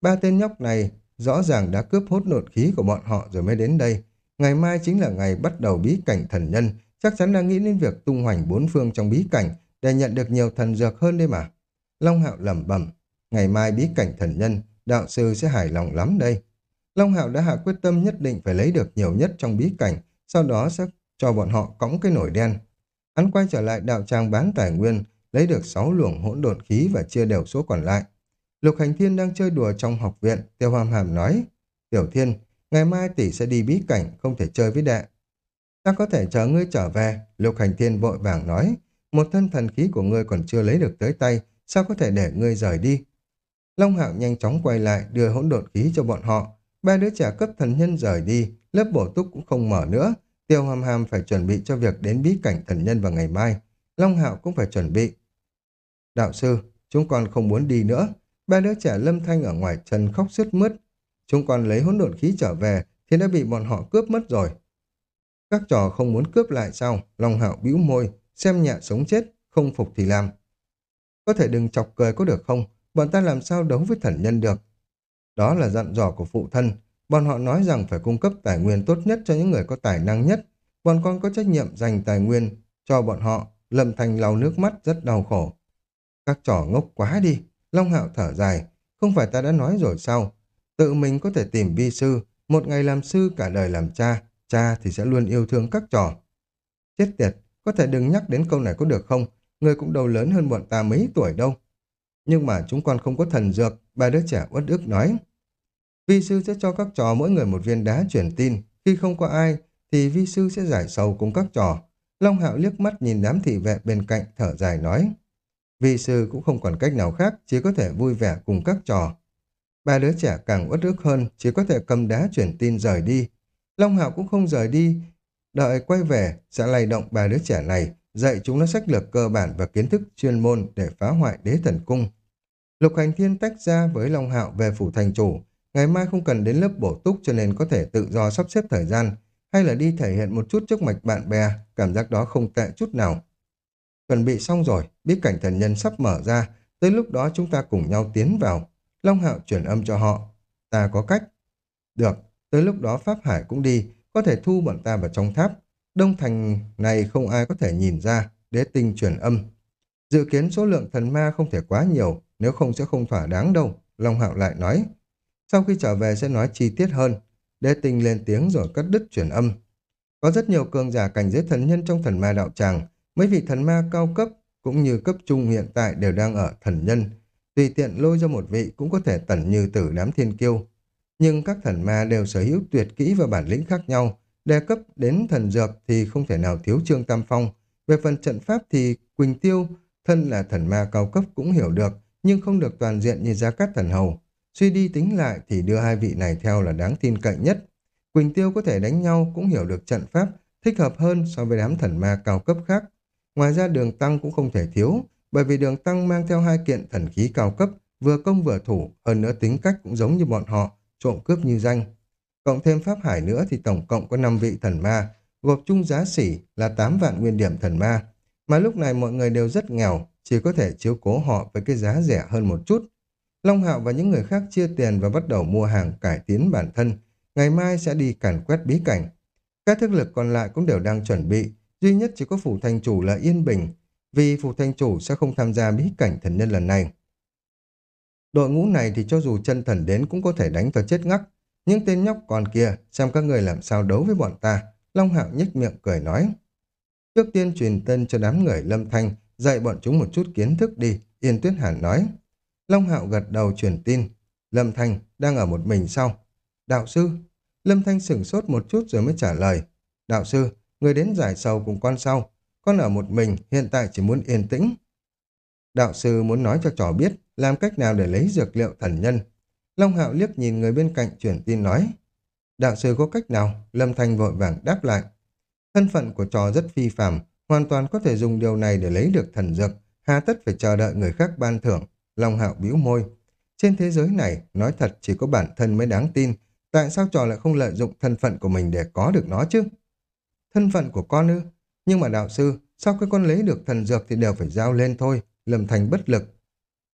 Ba tên nhóc này rõ ràng đã cướp hốt nộn khí của bọn họ rồi mới đến đây. Ngày mai chính là ngày bắt đầu bí cảnh thần nhân, chắc chắn đang nghĩ đến việc tung hoành bốn phương trong bí cảnh để nhận được nhiều thần dược hơn đấy mà. Long Hạo lẩm bẩm, ngày mai bí cảnh thần nhân, đạo sư sẽ hài lòng lắm đây. Long Hạo đã hạ quyết tâm nhất định phải lấy được nhiều nhất trong bí cảnh, sau đó sẽ cho bọn họ cõng cái nổi đen. Hắn quay trở lại đạo tràng bán tài nguyên, lấy được 6 luồng hỗn độn khí và chia đều số còn lại. Lục Hành Thiên đang chơi đùa trong học viện, Tiêu Hàm Hàm nói, Tiểu Thiên, ngày mai tỷ sẽ đi bí cảnh, không thể chơi với đệ. Ta có thể chờ ngươi trở về, Lục Hành Thiên vội vàng nói, một thân thần khí của ngươi còn chưa lấy được tới tay, sao có thể để ngươi rời đi? Long Hạo nhanh chóng quay lại đưa hỗn độn khí cho bọn họ, ba đứa trẻ cấp thần nhân rời đi, lớp bổ túc cũng không mở nữa, Tiêu Hàm Hàm phải chuẩn bị cho việc đến bí cảnh thần nhân vào ngày mai, Long Hạo cũng phải chuẩn bị. Đạo sư, chúng con không muốn đi nữa, ba đứa trẻ lâm thanh ở ngoài chân khóc sướt mướt. Chúng con lấy hỗn độn khí trở về thì đã bị bọn họ cướp mất rồi. Các trò không muốn cướp lại sao? Long hạo bĩu môi, xem nhẹ sống chết, không phục thì làm. Có thể đừng chọc cười có được không? Bọn ta làm sao đấu với thần nhân được? Đó là dặn dò của phụ thân. Bọn họ nói rằng phải cung cấp tài nguyên tốt nhất cho những người có tài năng nhất. Bọn con có trách nhiệm dành tài nguyên cho bọn họ. Lâm Thành lau nước mắt rất đau khổ. Các trò ngốc quá đi. Long Hạo thở dài, không phải ta đã nói rồi sao? Tự mình có thể tìm vi sư, một ngày làm sư cả đời làm cha, cha thì sẽ luôn yêu thương các trò. Chết tiệt, có thể đừng nhắc đến câu này có được không? Người cũng đầu lớn hơn bọn ta mấy tuổi đâu. Nhưng mà chúng con không có thần dược, ba đứa trẻ uất ức nói. Vi sư sẽ cho các trò mỗi người một viên đá truyền tin. Khi không có ai, thì vi sư sẽ giải sầu cùng các trò. Long Hạo liếc mắt nhìn đám thị vệ bên cạnh thở dài nói. Vi sư cũng không còn cách nào khác, chỉ có thể vui vẻ cùng các trò. Ba đứa trẻ càng uất ức hơn, chỉ có thể cầm đá chuyển tin rời đi. Long Hạo cũng không rời đi, đợi quay về sẽ lay động ba đứa trẻ này, dạy chúng nó sách lược cơ bản và kiến thức chuyên môn để phá hoại đế thần cung. Lục Hành Thiên tách ra với Long Hạo về phủ thành chủ, ngày mai không cần đến lớp bổ túc cho nên có thể tự do sắp xếp thời gian, hay là đi thể hiện một chút trước mạch bạn bè, cảm giác đó không tệ chút nào. Chuẩn bị xong rồi, biết cảnh thần nhân sắp mở ra, tới lúc đó chúng ta cùng nhau tiến vào. Long Hạo chuyển âm cho họ. Ta có cách. Được, tới lúc đó Pháp Hải cũng đi, có thể thu bọn ta vào trong tháp. Đông thành này không ai có thể nhìn ra, đế tinh truyền âm. Dự kiến số lượng thần ma không thể quá nhiều, nếu không sẽ không thỏa đáng đâu, Long Hạo lại nói. Sau khi trở về sẽ nói chi tiết hơn. Đế tinh lên tiếng rồi cắt đứt truyền âm. Có rất nhiều cường giả cảnh giới thần nhân trong thần ma đạo tràng, Mấy vị thần ma cao cấp cũng như cấp trung hiện tại đều đang ở thần nhân. Tùy tiện lôi ra một vị cũng có thể tẩn như tử đám thiên kiêu. Nhưng các thần ma đều sở hữu tuyệt kỹ và bản lĩnh khác nhau. Đề cấp đến thần dược thì không thể nào thiếu Trương Tam Phong. Về phần trận pháp thì Quỳnh Tiêu, thân là thần ma cao cấp cũng hiểu được, nhưng không được toàn diện như Gia Cát Thần Hầu. Suy đi tính lại thì đưa hai vị này theo là đáng tin cậy nhất. Quỳnh Tiêu có thể đánh nhau cũng hiểu được trận pháp, thích hợp hơn so với đám thần ma cao cấp khác. Ngoài ra đường tăng cũng không thể thiếu, bởi vì đường tăng mang theo hai kiện thần khí cao cấp, vừa công vừa thủ, hơn nữa tính cách cũng giống như bọn họ, trộm cướp như danh. Cộng thêm Pháp Hải nữa thì tổng cộng có 5 vị thần ma, gộp chung giá sỉ là 8 vạn nguyên điểm thần ma. Mà lúc này mọi người đều rất nghèo, chỉ có thể chiếu cố họ với cái giá rẻ hơn một chút. Long Hạo và những người khác chia tiền và bắt đầu mua hàng cải tiến bản thân. Ngày mai sẽ đi càn quét bí cảnh. Các thức lực còn lại cũng đều đang chuẩn bị, duy nhất chỉ có phủ thành chủ là Yên Bình, vì phủ thành chủ sẽ không tham gia bí cảnh thần nhân lần này. Đội ngũ này thì cho dù chân thần đến cũng có thể đánh cho chết ngắc. Những tên nhóc còn kia, xem các người làm sao đấu với bọn ta. Long Hạo nhếch miệng cười nói. Trước tiên truyền tên cho đám người lâm thanh, dạy bọn chúng một chút kiến thức đi, Yên Tuyết Hàn nói. Long Hạo gật đầu truyền tin. Lâm Thanh đang ở một mình sau. Đạo sư, Lâm Thanh sửng sốt một chút rồi mới trả lời. Đạo sư, người đến giải sầu cùng con sau. Con ở một mình, hiện tại chỉ muốn yên tĩnh. Đạo sư muốn nói cho trò biết làm cách nào để lấy dược liệu thần nhân. Long Hạo liếc nhìn người bên cạnh chuyển tin nói. Đạo sư có cách nào? Lâm Thanh vội vàng đáp lại. Thân phận của trò rất phi phàm, hoàn toàn có thể dùng điều này để lấy được thần dược, hà tất phải chờ đợi người khác ban thưởng. Long Hạo bĩu môi. Trên thế giới này, nói thật chỉ có bản thân mới đáng tin. Tại sao trò lại không lợi dụng thân phận của mình để có được nó chứ? Thân phận của con ư? Nhưng mà đạo sư, sau khi con lấy được thần dược thì đều phải giao lên thôi. Lâm Thành bất lực.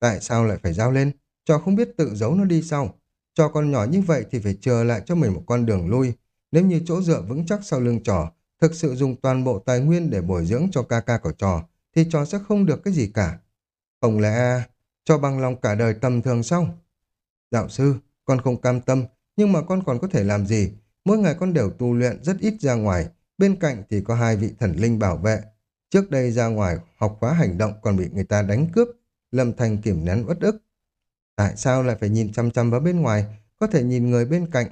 Tại sao lại phải giao lên? Cho không biết tự giấu nó đi sau. Cho con nhỏ như vậy thì phải chờ lại cho mình một con đường lui. Nếu như chỗ dựa vững chắc sau lưng trò, thực sự dùng toàn bộ tài nguyên để bồi dưỡng cho ca ca của trò, thì trò sẽ không được cái gì cả. Không lẽ cho bằng lòng cả đời tầm thường sao? Đạo sư, con không cam tâm, nhưng mà con còn có thể làm gì? Mỗi ngày con đều tu luyện rất ít ra ngoài, bên cạnh thì có hai vị thần linh bảo vệ. Trước đây ra ngoài học khóa hành động còn bị người ta đánh cướp, Lâm Thành kiểm nén uất ức. Tại sao lại phải nhìn chăm chăm vào bên ngoài, có thể nhìn người bên cạnh?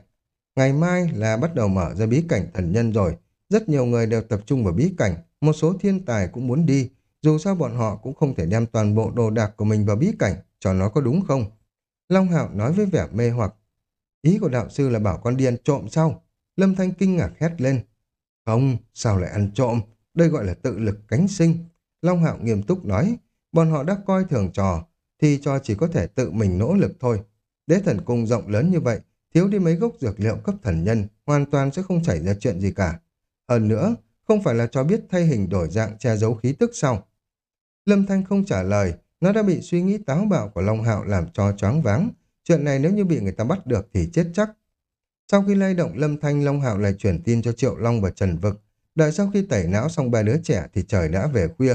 Ngày mai là bắt đầu mở ra bí cảnh thần nhân rồi, rất nhiều người đều tập trung vào bí cảnh, một số thiên tài cũng muốn đi, dù sao bọn họ cũng không thể đem toàn bộ đồ đạc của mình vào bí cảnh, cho nó có đúng không? Long Hạo nói với vẻ mê hoặc. Ý của đạo sư là bảo con đi ăn trộm sao? Lâm Thanh kinh ngạc hét lên. Không, sao lại ăn trộm? Đây gọi là tự lực cánh sinh. Long Hạo nghiêm túc nói, bọn họ đã coi thường trò, thì trò chỉ có thể tự mình nỗ lực thôi. Đế thần cung rộng lớn như vậy, thiếu đi mấy gốc dược liệu cấp thần nhân, hoàn toàn sẽ không xảy ra chuyện gì cả. Hơn nữa, không phải là cho biết thay hình đổi dạng che giấu khí tức sao? Lâm Thanh không trả lời, nó đã bị suy nghĩ táo bạo của Long Hạo làm cho choáng váng. Chuyện này nếu như bị người ta bắt được thì chết chắc. Sau khi lay động Lâm Thanh, Long Hạo lại chuyển tin cho Triệu Long và Trần Vực. Đợi sau khi tẩy não xong ba đứa trẻ thì trời đã về khuya.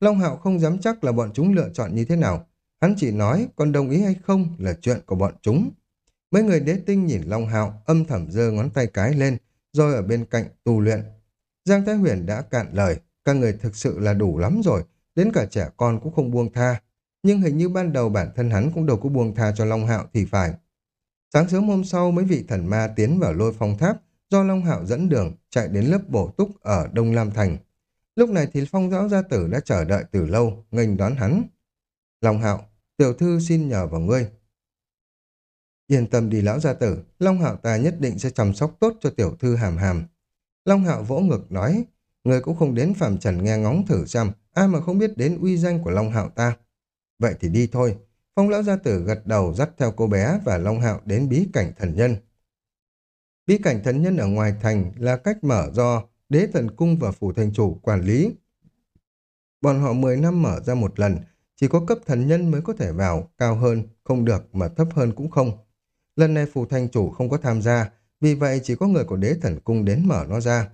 Long Hạo không dám chắc là bọn chúng lựa chọn như thế nào. Hắn chỉ nói còn đồng ý hay không là chuyện của bọn chúng. Mấy người đế tinh nhìn Long Hạo âm thầm giơ ngón tay cái lên, rồi ở bên cạnh tu luyện. Giang Thái Huyền đã cạn lời, các người thực sự là đủ lắm rồi, đến cả trẻ con cũng không buông tha. Nhưng hình như ban đầu bản thân hắn cũng đâu có buông tha cho Long Hạo thì phải. Sáng sớm hôm sau, mấy vị thần ma tiến vào lôi phong tháp, do Long Hạo dẫn đường, chạy đến lớp bổ túc ở Đông Lam Thành. Lúc này thì phong giáo gia tử đã chờ đợi từ lâu, nghênh đón hắn. Long Hạo, tiểu thư xin nhờ vào ngươi. Yên tâm đi lão gia tử, Long Hạo ta nhất định sẽ chăm sóc tốt cho tiểu thư hàm hàm. Long Hạo vỗ ngực nói, người cũng không đến phàm trần nghe ngóng thử xem, ai mà không biết đến uy danh của Long Hạo ta. Vậy thì đi thôi. Phong lão gia tử gật đầu dắt theo cô bé và Long Hạo đến bí cảnh thần nhân. Bí cảnh thần nhân ở ngoài thành là cách mở do đế thần cung và phủ thành chủ quản lý. Bọn họ 10 năm mở ra một lần, chỉ có cấp thần nhân mới có thể vào, cao hơn, không được mà thấp hơn cũng không. Lần này phủ thành chủ không có tham gia, vì vậy chỉ có người của đế thần cung đến mở nó ra.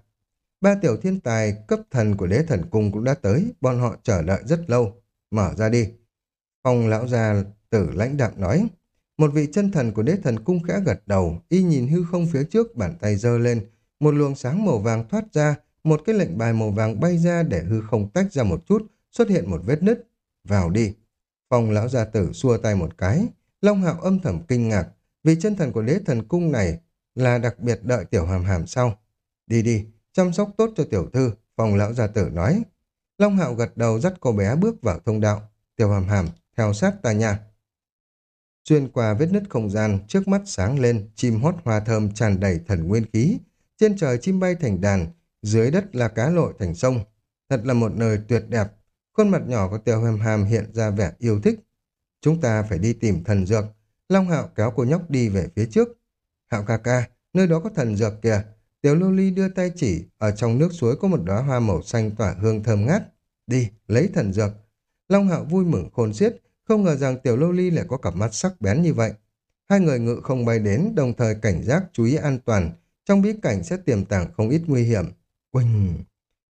Ba tiểu thiên tài cấp thần của đế thần cung cũng đã tới, bọn họ chờ đợi rất lâu. Mở ra đi. Phong lão già tử lãnh đạm nói. Một vị chân thần của đế thần cung khẽ gật đầu, y nhìn hư không phía trước, bàn tay giơ lên. Một luồng sáng màu vàng thoát ra, một cái lệnh bài màu vàng bay ra để hư không tách ra một chút, xuất hiện một vết nứt. Vào đi. Phong lão gia tử xua tay một cái. Long hạo âm thầm kinh ngạc, vì chân thần của đế thần cung này là đặc biệt đợi tiểu hàm hàm sau. Đi đi, chăm sóc tốt cho tiểu thư, Phong lão gia tử nói. Long hạo gật đầu dắt cô bé bước vào thông đạo. Tiểu hàm hàm, theo sát ta nha. Xuyên qua vết nứt không gian, trước mắt sáng lên, chim hót hoa thơm tràn đầy thần nguyên khí. Trên trời chim bay thành đàn, dưới đất là cá lội thành sông. Thật là một nơi tuyệt đẹp. Khuôn mặt nhỏ của Tiêu Hàm Hàm hiện ra vẻ yêu thích. Chúng ta phải đi tìm thần dược. Long Hạo kéo cô nhóc đi về phía trước. Hạo ca ca, nơi đó có thần dược kìa. Tiểu Lô Ly đưa tay chỉ, ở trong nước suối có một đóa hoa màu xanh tỏa hương thơm ngát. Đi, lấy thần dược. Long Hạo vui mừng khôn xiết, không ngờ rằng Tiểu Lô Ly lại có cặp mắt sắc bén như vậy. Hai người ngự không bay đến, đồng thời cảnh giác chú ý an toàn. Trong bí cảnh sẽ tiềm tàng không ít nguy hiểm. Quỳnh!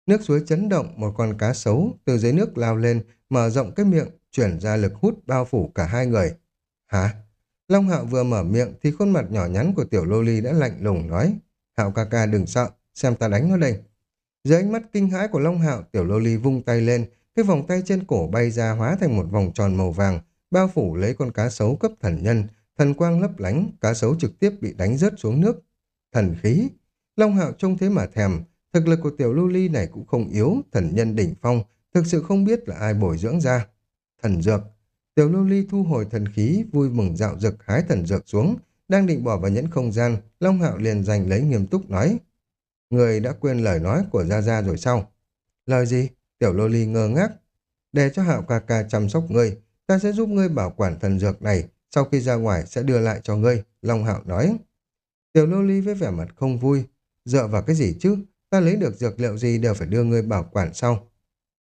Nước suối chấn động, một con cá sấu từ dưới nước lao lên, mở rộng cái miệng, chuyển ra lực hút bao phủ cả hai người. Hả? Long Hạo vừa mở miệng thì khuôn mặt nhỏ nhắn của Tiểu Lô Ly đã lạnh lùng nói. Hạo ca ca đừng sợ, xem ta đánh nó đây. Dưới ánh mắt kinh hãi của Long Hạo, Tiểu Lô Ly vung tay lên, cái vòng tay trên cổ bay ra hóa thành một vòng tròn màu vàng, bao phủ lấy con cá sấu cấp thần nhân, thần quang lấp lánh, cá sấu trực tiếp bị đánh rớt xuống nước. Thần khí! Long Hạo trông thế mà thèm, thực lực của tiểu lưu ly này cũng không yếu, thần nhân đỉnh phong, thực sự không biết là ai bồi dưỡng ra. Thần dược! Tiểu lưu ly thu hồi thần khí, vui mừng dạo dực hái thần dược xuống, đang định bỏ vào nhẫn không gian, Long Hạo liền giành lấy nghiêm túc nói. Người đã quên lời nói của Gia Gia rồi sao? Lời gì? Tiểu lô ly ngơ ngác. Để cho Hạo ca ca chăm sóc ngươi, ta sẽ giúp ngươi bảo quản thần dược này, sau khi ra ngoài sẽ đưa lại cho ngươi, Long Hạo nói. Tiểu lô ly với vẻ mặt không vui, dựa vào cái gì chứ, ta lấy được dược liệu gì đều phải đưa ngươi bảo quản sau.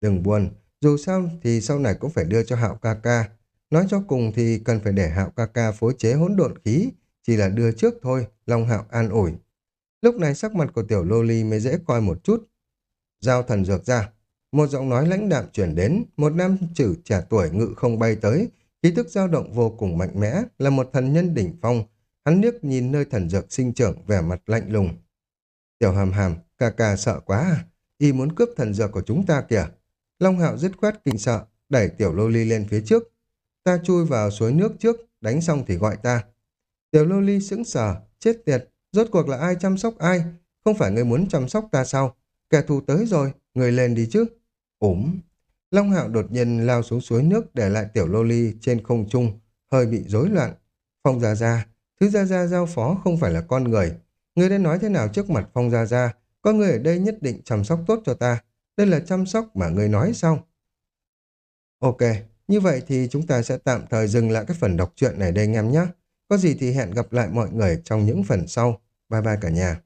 Đừng buồn, dù sao thì sau này cũng phải đưa cho Hạo ca ca. Nói cho cùng thì cần phải để Hạo ca ca phối chế hỗn độn khí, chỉ là đưa trước thôi, Long Hạo an ủi. Lúc này sắc mặt của tiểu lô ly mới dễ coi một chút. Giao thần dược ra. Một giọng nói lãnh đạm chuyển đến, một nam chữ trẻ tuổi ngự không bay tới, khí thức dao động vô cùng mạnh mẽ, là một thần nhân đỉnh phong. Hắn liếc nhìn nơi thần dược sinh trưởng vẻ mặt lạnh lùng. Tiểu hàm hàm, ca ca sợ quá à? Y muốn cướp thần dược của chúng ta kìa. Long hạo dứt khoát kinh sợ, đẩy tiểu lô ly lên phía trước. Ta chui vào suối nước trước, đánh xong thì gọi ta. Tiểu lô ly sững sờ, chết tiệt, rốt cuộc là ai chăm sóc ai? Không phải người muốn chăm sóc ta sao? Kẻ thù tới rồi, người lên đi chứ ốm. Long hạo đột nhiên lao xuống suối nước để lại tiểu lô ly trên không trung, hơi bị rối loạn. Phong Gia Gia, thứ Gia Gia giao phó không phải là con người. Người đã nói thế nào trước mặt Phong Gia Gia, có người ở đây nhất định chăm sóc tốt cho ta. Đây là chăm sóc mà người nói sao? Ok, như vậy thì chúng ta sẽ tạm thời dừng lại cái phần đọc truyện này đây anh em nhé. Có gì thì hẹn gặp lại mọi người trong những phần sau. Bye bye cả nhà.